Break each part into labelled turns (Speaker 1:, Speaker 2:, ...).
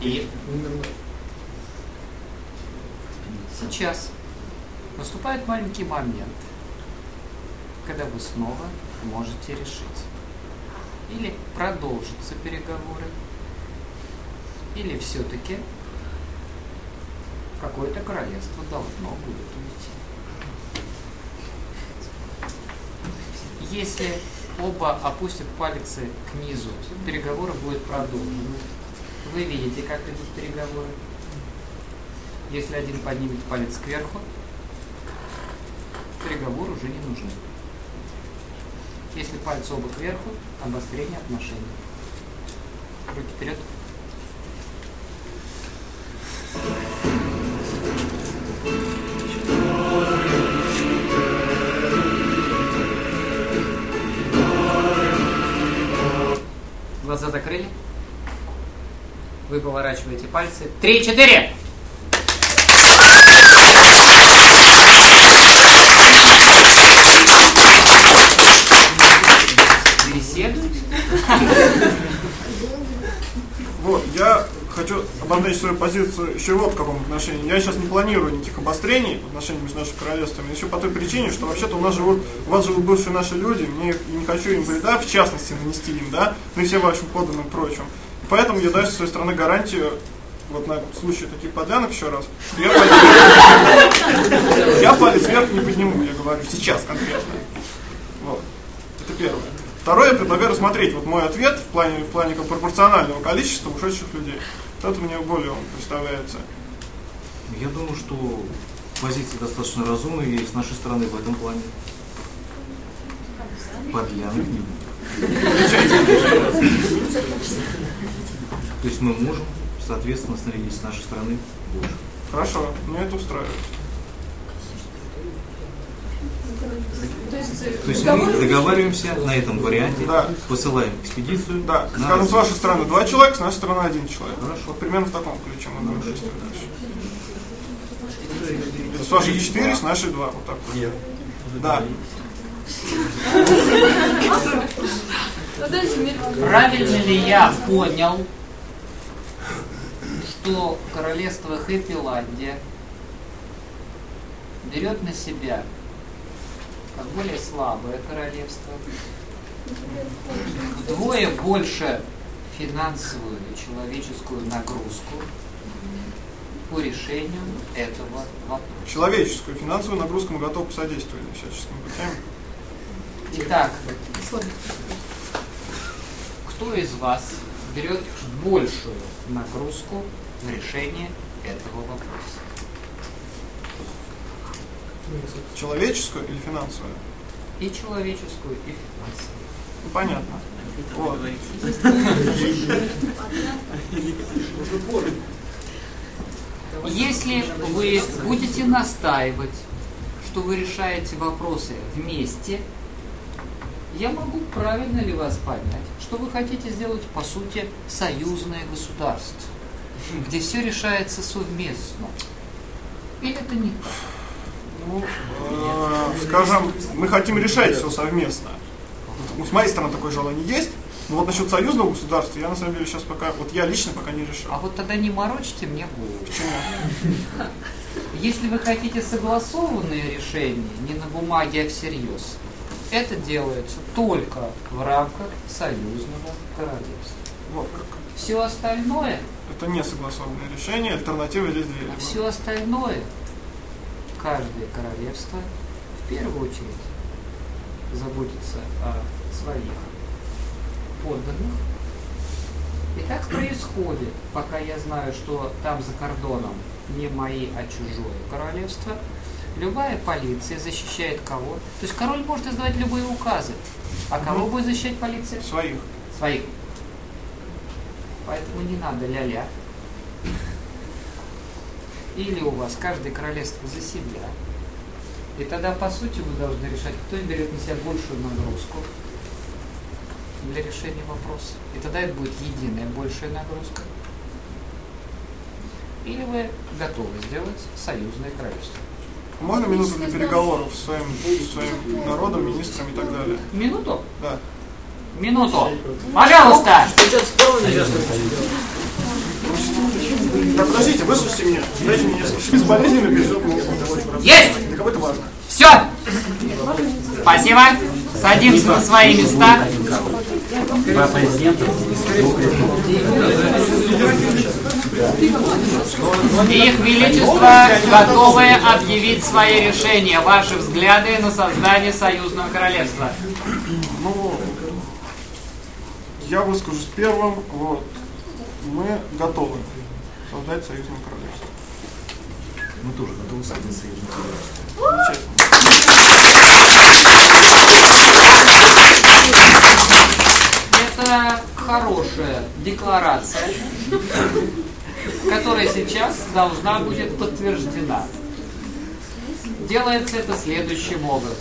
Speaker 1: И сейчас наступает маленький момент, когда вы снова можете решить. Или продолжатся переговоры, или все-таки какое-то королевство должно будет уйти. Если оба опустят пальцы к низу, переговоры будут продолжены. Вы видите, как идут переговоры. Если один поднимет палец кверху, переговоры уже не нужны. Если пальцы оба кверху, обострение отношений. Руки вперед. Глаза закрыли. Вы поворачиваете пальцы. Три, четыре! Беседуете?
Speaker 2: Вот, я хочу обозначить свою позицию еще вот в каком отношении. Я сейчас не планирую никаких обострений в отношении между нашими королевствами, еще по той причине, что вообще-то у нас живут, у вас живут бывшие наши люди, мне не хочу им вреда, в частности, нанести им, да, ну и всем вашим подданным и прочим. Поэтому я даю со своей стороны гарантию, вот на случай таких подлянок еще раз, я палец, я палец вверх не подниму, я говорю, сейчас конкретно. Вот. Это первое. Второе, я предлагаю рассмотреть вот мой ответ в плане, в плане пропорционального количества ушедших людей. Это мне более он представляется.
Speaker 3: Я думаю, что позиция достаточно разумная и с нашей стороны в этом плане. Будет. То есть мы можем, соответственно, снарядить с нашей стороны больше.
Speaker 2: Хорошо, меня это устраивает.
Speaker 4: То есть, э,
Speaker 3: То есть мы договариваемся на этом варианте,
Speaker 2: Да.
Speaker 3: посылаем экспедицию.
Speaker 2: Да,
Speaker 3: на
Speaker 2: скажем, с вашей стороны два человека, с нашей стороны один человек.
Speaker 3: Хорошо.
Speaker 2: Вот примерно в таком ключе мы будем действовать дальше. С вашей 4, с нашей 2. Вот так вот.
Speaker 5: Нет.
Speaker 2: Да.
Speaker 4: ну,
Speaker 1: Правильно ли я понял, что королевство Хэппиландия берет на себя как более слабое королевство, вдвое больше финансовую и человеческую нагрузку по решению этого вопроса.
Speaker 2: Человеческую финансовую нагрузку мы готовы посодействовать всяческими путями.
Speaker 1: Итак, кто из вас берет большую нагрузку в решении этого вопроса?
Speaker 2: Человеческую или финансовую?
Speaker 1: И человеческую, и финансовую.
Speaker 2: Ну, понятно. Вот.
Speaker 1: Если вы будете настаивать, что вы решаете вопросы вместе, я могу правильно ли вас понять, что вы хотите сделать, по сути, союзное государство, где все решается совместно. Или это не так?
Speaker 2: Ну, э, скажем, мы хотим решать все совместно. Вот, с моей стороны такое желание есть. Но вот насчет союзного государства я на самом деле сейчас пока, вот я лично пока не решил.
Speaker 1: А вот тогда не морочите мне голову.
Speaker 2: Почему?
Speaker 1: Если вы хотите согласованные решения, не на бумаге, а всерьез, это делается только в рамках союзного королевства.
Speaker 2: Вот как.
Speaker 1: Все остальное,
Speaker 2: Это не согласованное решение, альтернативы здесь две.
Speaker 1: все остальное, каждое королевство в первую очередь заботится о своих подданных. И так происходит, пока я знаю, что там за кордоном не мои, а чужое королевство. Любая полиция защищает кого? То есть король может издавать любые указы. А кого будет защищать полиция?
Speaker 2: Своих.
Speaker 1: Своих. Поэтому не надо ля-ля. Или у вас каждое королевство за себя. И тогда, по сути, вы должны решать, кто берет на себя большую нагрузку для решения вопроса. И тогда это будет единая большая нагрузка. Или вы готовы сделать союзное королевство.
Speaker 2: Можно минуту для переговоров с своим, с своим народом, министром и так далее?
Speaker 1: Минуту.
Speaker 2: Да.
Speaker 1: Минуту. Пожалуйста.
Speaker 2: Да подождите, выслушайте меня. Дайте мне несколько безболезненно перейдем к моему
Speaker 1: Есть!
Speaker 2: Для кого это важно?
Speaker 1: Все. Спасибо. Садимся на свои места. Их Величество готовы объявить свои решения, ваши взгляды на создание союзного королевства.
Speaker 2: Ну, я выскажусь первым. Вот. Мы готовы создать союзное королевство.
Speaker 3: Мы тоже готовы создать союзное королевство.
Speaker 1: Это хорошая декларация, которая сейчас должна будет подтверждена. Делается это следующим образом.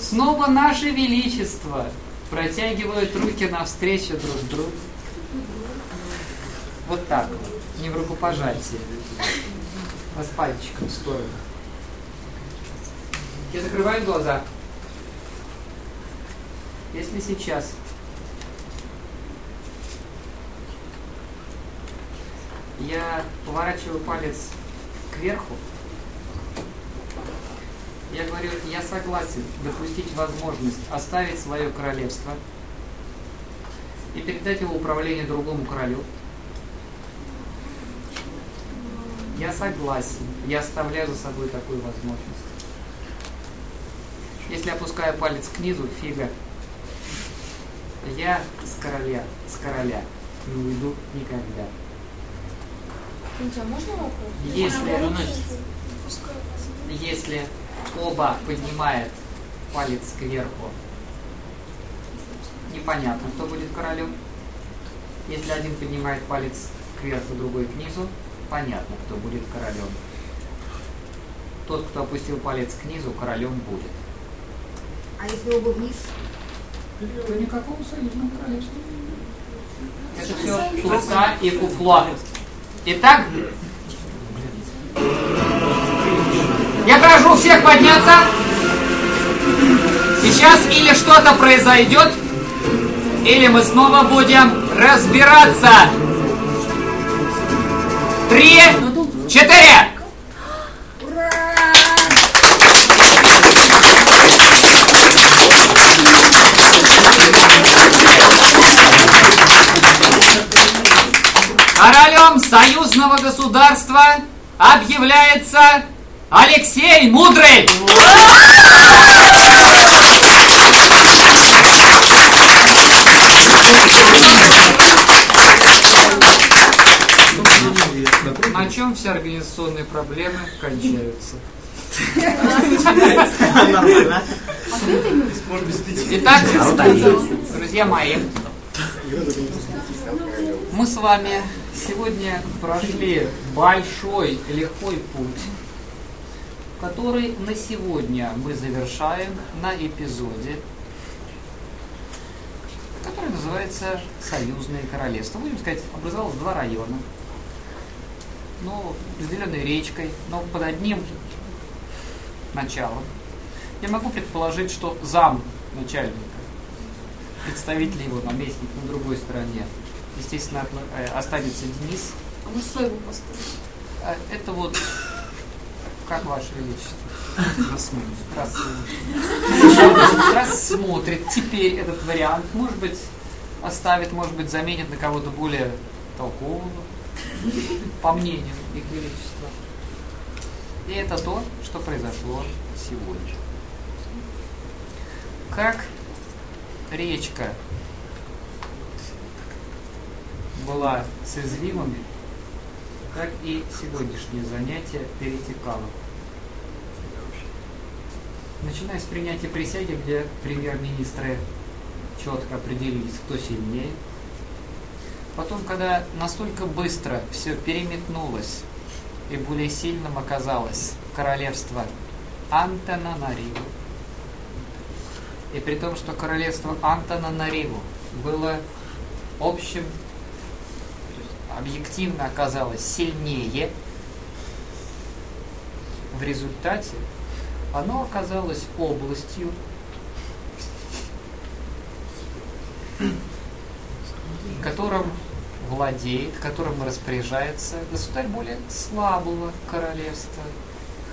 Speaker 1: Снова наше величество протягивают руки навстречу друг другу. Вот так вот, не в рукопожатии, а с пальчиком в сторону. И закрывают глаза. Если сейчас я поворачиваю палец кверху, я говорю, я согласен допустить возможность оставить свое королевство и передать его управление другому королю. Я согласен, я оставляю за собой такую возможность. Если опускаю палец к низу, фига. Я с короля, с короля не уйду никогда.
Speaker 4: А можно вопрос?
Speaker 1: Если, если оба поднимает палец кверху, непонятно, кто будет королем. Если один поднимает палец кверху, другой к низу, понятно, кто будет королем. Тот, кто опустил палец к низу, королем будет.
Speaker 5: А если оба вниз?
Speaker 1: То никакого союзного королевства. Это все туса и фуфло. Итак, я прошу всех подняться. Сейчас или что-то произойдет, или мы снова будем разбираться. Три, четыре. Королем союзного государства объявляется Алексей Мудрый. Все организационные проблемы кончаются? Итак, друзья мои, мы с вами сегодня прошли большой легкий путь, который на сегодня мы завершаем на эпизоде, который называется Союзное королевство. Будем сказать, образовалось два района, но разделенные речкой, но под одним началом. Я могу предположить, что зам начальника, представитель его, наместник на другой стороне, естественно, э, останется Денис.
Speaker 4: А мы Сойву поставим.
Speaker 1: А Это вот, как Ваше Величество, рассмотрит. Рассмотрит теперь этот вариант. Может быть, оставит, может быть, заменит на кого-то более толкового, по мнению их Величества. И это то, что произошло сегодня. Как речка была с извивами, так и сегодняшнее занятие перетекало. Начиная с принятия присяги, где премьер-министры четко определились, кто сильнее. Потом, когда настолько быстро все переметнулось, и более сильным оказалось королевство Антананариву. И при том, что королевство Антананариву было общим, объективно оказалось сильнее, в результате оно оказалось областью, которым владеет, которым распоряжается государь более слабого королевства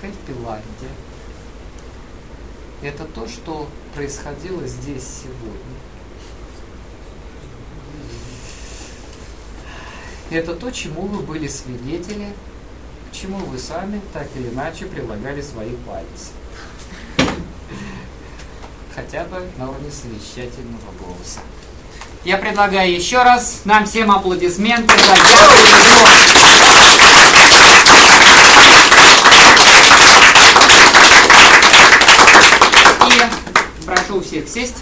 Speaker 1: Хэппиландия. Это то, что происходило здесь сегодня. Это то, чему вы были свидетели, к чему вы сами так или иначе прилагали свои пальцы. Хотя бы на уровне совещательного голоса. Я предлагаю еще раз нам всем аплодисменты за яркую И прошу всех сесть.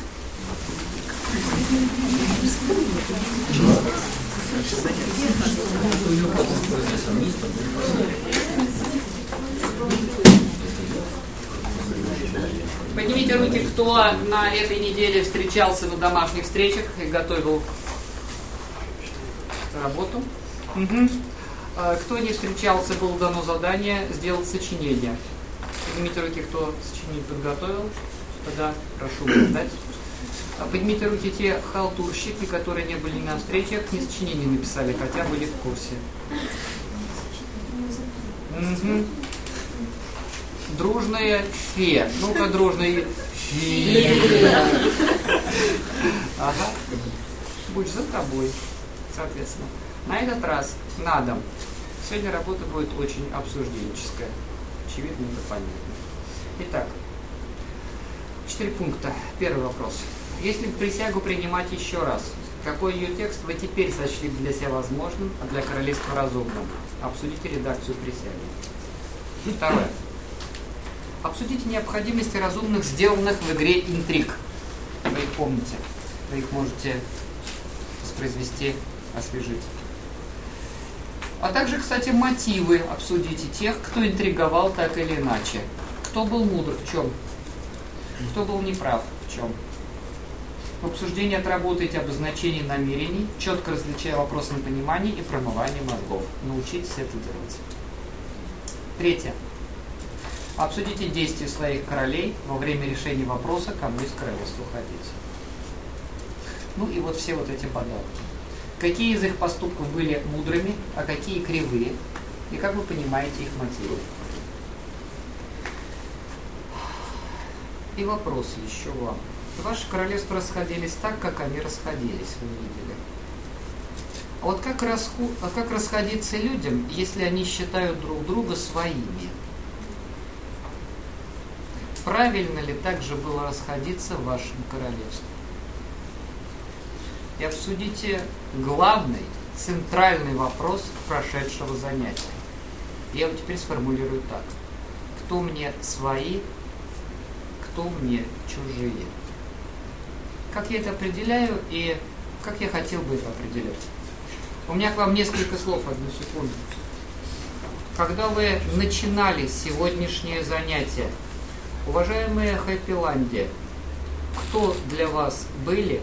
Speaker 1: Поднимите руки, кто на этой неделе встречался на домашних встречах и готовил работу. А, Кто не встречался, было дано задание сделать сочинение. Поднимите руки, кто сочинение подготовил. Тогда прошу ждать. Поднимите руки те халтурщики, которые не были на встречах, не сочинение написали, хотя были в курсе. Мгм. Дружная фе. Ну-ка, дружная фе. Ага. Будь за тобой, соответственно. На этот раз на дом. Сегодня работа будет очень обсужденческая. Очевидно, это понятно. Итак, четыре пункта. Первый вопрос. Если присягу принимать еще раз, какой ее текст вы теперь сочли для себя возможным, а для королевства разумным? Обсудите редакцию присяги. Второе. Обсудите необходимости разумных, сделанных в игре интриг. Вы их помните. Вы их можете воспроизвести, освежить. А также, кстати, мотивы обсудите тех, кто интриговал так или иначе. Кто был мудр в чем? Кто был неправ в чем? В обсуждении отработайте обозначение намерений, четко различая вопросы на понимание и промывание мозгов. Научитесь это делать. Третье. Обсудите действия своих королей во время решения вопроса, кому из королевства уходить. Ну и вот все вот эти подарки. Какие из их поступков были мудрыми, а какие кривые, и как вы понимаете их мотивы. И вопрос еще вам. Ваши королевства расходились так, как они расходились, вы видели. А вот как, расху... а как расходиться людям, если они считают друг друга своими? Правильно ли также было расходиться в вашем королевстве? И обсудите главный, центральный вопрос прошедшего занятия. Я его теперь сформулирую так. Кто мне свои, кто мне чужие? Как я это определяю и как я хотел бы это определять? У меня к вам несколько слов, одну секунду. Когда вы начинали сегодняшнее занятие, уважаемые Хэппиланди, кто для вас были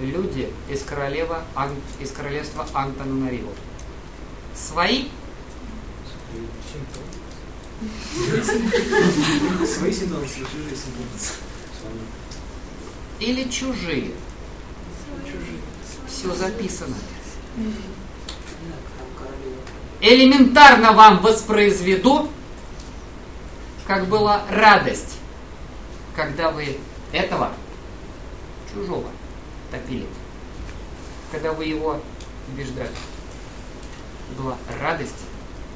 Speaker 1: люди из, королева, Ан- из королевства Антананариву? Свои?
Speaker 6: Свои ситуации, чужие ситуации.
Speaker 1: Или чужие?
Speaker 6: Чужие.
Speaker 1: Все записано. Элементарно вам воспроизведу, как была радость, когда вы этого чужого топили, когда вы его побеждали. Была радость,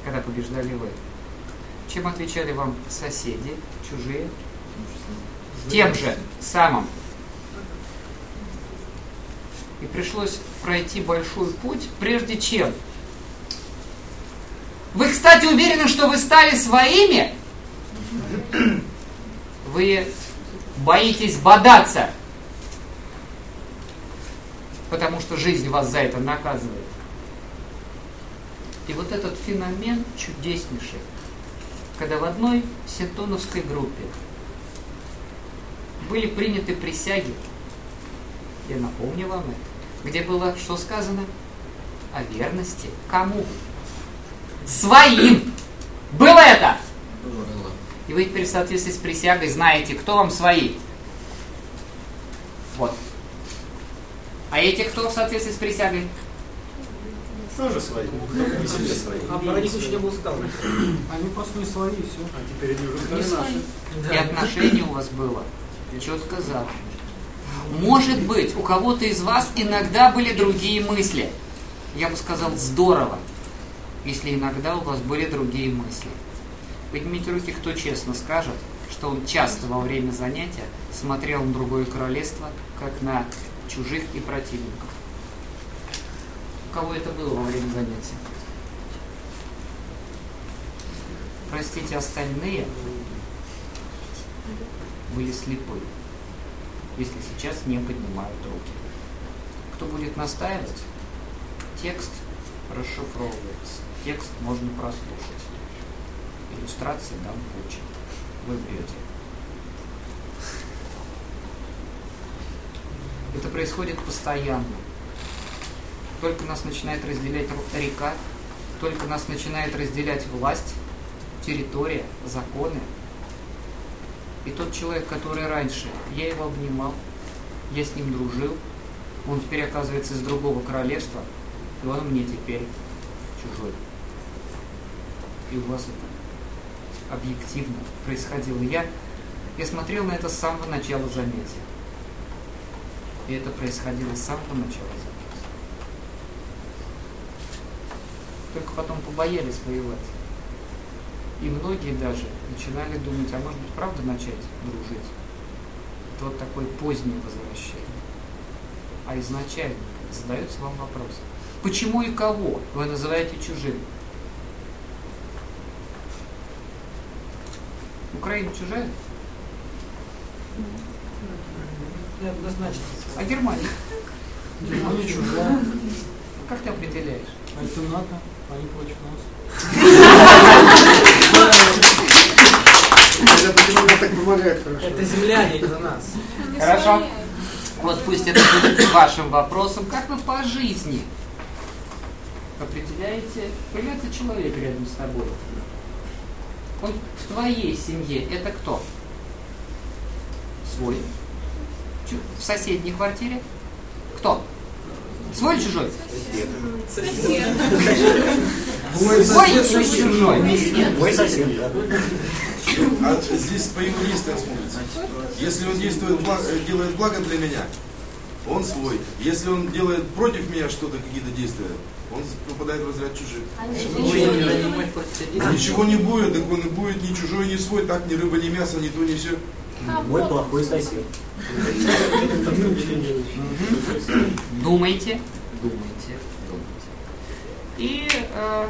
Speaker 1: когда побеждали вы. Чем отвечали вам соседи, чужие? Тем же самым. И пришлось пройти большой путь, прежде чем. Вы, кстати, уверены, что вы стали своими? Вы боитесь бодаться, потому что жизнь вас за это наказывает. И вот этот феномен чудеснейший, когда в одной синтоновской группе были приняты присяги, я напомню вам это, где было что сказано? О верности. Кому? Своим! Было это? И вы теперь в соответствии с присягой знаете, кто вам свои. Вот. А эти кто в соответствии с присягой?
Speaker 6: Тоже свои. Не себе свои.
Speaker 7: А про них еще не было сказано.
Speaker 8: Они просто не свои, и все.
Speaker 6: А теперь они уже
Speaker 4: Не
Speaker 6: наши.
Speaker 1: И отношение у вас было четко заданное. Может быть, у кого-то из вас иногда были другие мысли. Я бы сказал, здорово, если иногда у вас были другие мысли. Поднимите руки, кто честно скажет, что он часто во время занятия смотрел на другое королевство, как на чужих и противников. У кого это было во время занятия? Простите, остальные были слепы, если сейчас не поднимают руки. Кто будет настаивать, текст расшифровывается, текст можно прослушать. Иллюстрации дам куча. Вы врете. Это происходит постоянно. Только нас начинает разделять река, только нас начинает разделять власть, территория, законы. И тот человек, который раньше, я его обнимал, я с ним дружил, он теперь оказывается из другого королевства, и он мне теперь чужой. И у вас это объективно происходило. Я, я смотрел на это с самого начала занятия. И это происходило с самого начала занятия. Только потом побоялись воевать. И многие даже начинали думать, а может быть правда начать дружить. Это вот такое позднее возвращение. А изначально задается вам вопрос. Почему и кого вы называете чужим? Украина чужая?
Speaker 7: Неоднозначно.
Speaker 1: А Германия?
Speaker 8: Германия чужая.
Speaker 1: Как ты определяешь?
Speaker 8: А это НАТО, они против нас.
Speaker 6: Хотя почему так помогает хорошо?
Speaker 7: Это земляне из-за нас.
Speaker 4: Не
Speaker 1: Хорошо. Вот пусть это будет вашим вопросом. Как вы по жизни определяете, появляется человек рядом с тобой? Он в твоей семье это кто? Свой. В соседней квартире? Кто? Свой или чужой? Свой или чужой?
Speaker 9: Мой сосед, да. А здесь по его действиям смотрится. Если он действует, делает благо для меня, он свой. Если он делает против меня что-то, какие-то действия, он попадает в разряд чужих. Ничего не будет, так он и будет ни чужой, ни свой, так ни рыба, ни мясо, ни то, ни все.
Speaker 4: А
Speaker 9: Мой плохой сосед.
Speaker 1: Думайте, думайте, думайте. И э,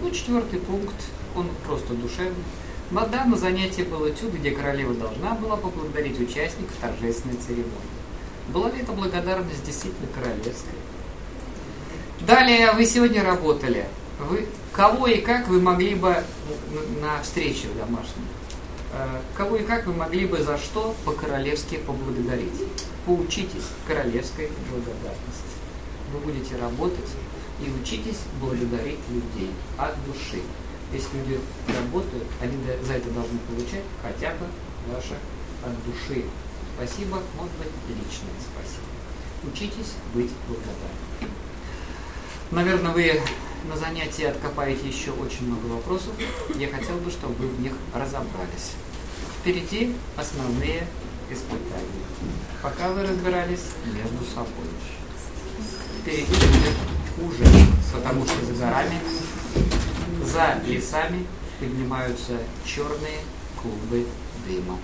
Speaker 1: ну, четвертый пункт, он просто душевный. На данном занятии был этюд, где королева должна была поблагодарить участников торжественной церемонии. Была ли эта благодарность действительно королевской? Далее вы сегодня работали. Вы кого и как вы могли бы на- на встрече домашней? э, Кого и как вы могли бы за что по-королевски поблагодарить? Поучитесь королевской благодарности. Вы будете работать и учитесь благодарить людей от души. Если люди работают, они за это должны получать хотя бы ваше от души. Спасибо, может быть, личное спасибо. Учитесь быть благодарными. Наверное, вы на занятии откопаете еще очень много вопросов. Я хотел бы, чтобы вы в них разобрались. Впереди основные испытания. Пока вы разбирались между собой. Впереди будет хуже, потому что за горами, за лесами поднимаются черные клубы дыма.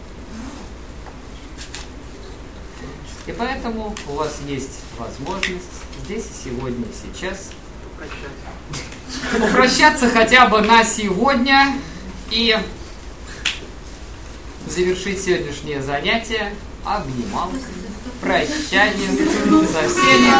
Speaker 1: И поэтому у вас есть возможность здесь и сегодня и сейчас попрощаться хотя бы на сегодня и завершить сегодняшнее занятие обнималкой, прощанием со всеми.